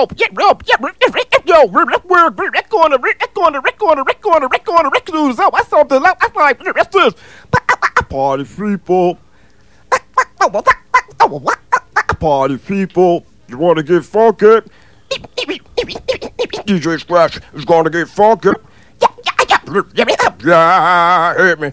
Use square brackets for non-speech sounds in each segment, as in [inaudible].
yo, yeah, yo, yeah, yo, Rick going to Rick going to Rick going to Rick going to Rick going to Rick going to Rick news. I saw the I like that's this. Party people. Party people. You want to get funky? DJ Scratch is going to get funky. Yeah, hit me.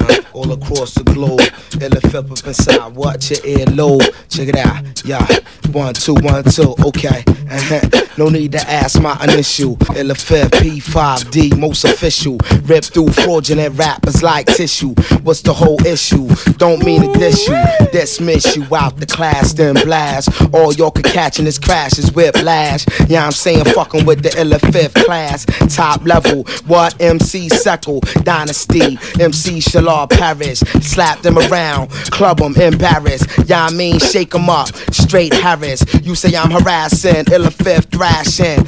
it out. Uh huh. All across the globe. Flip up inside. Watch your earlobe. Check it out. Yeah. One, two, one, two. Okay. [laughs] No need to ask my initial. Illa fifth P5D, most official. Rip through fraudulent rappers like tissue. What's the whole issue? Don't mean to diss you. Dismiss you out the class, then blast. All y'all can catch in this crash is whiplash. Yeah, I'm saying fucking with the fifth class. Top level. What MC Seckle? Dynasty. MC Shalal Parish. Slap them around. Club them embarrassed. Yeah, I mean shake them up. Straight Harris. You say I'm harassing. Fifth thrashing.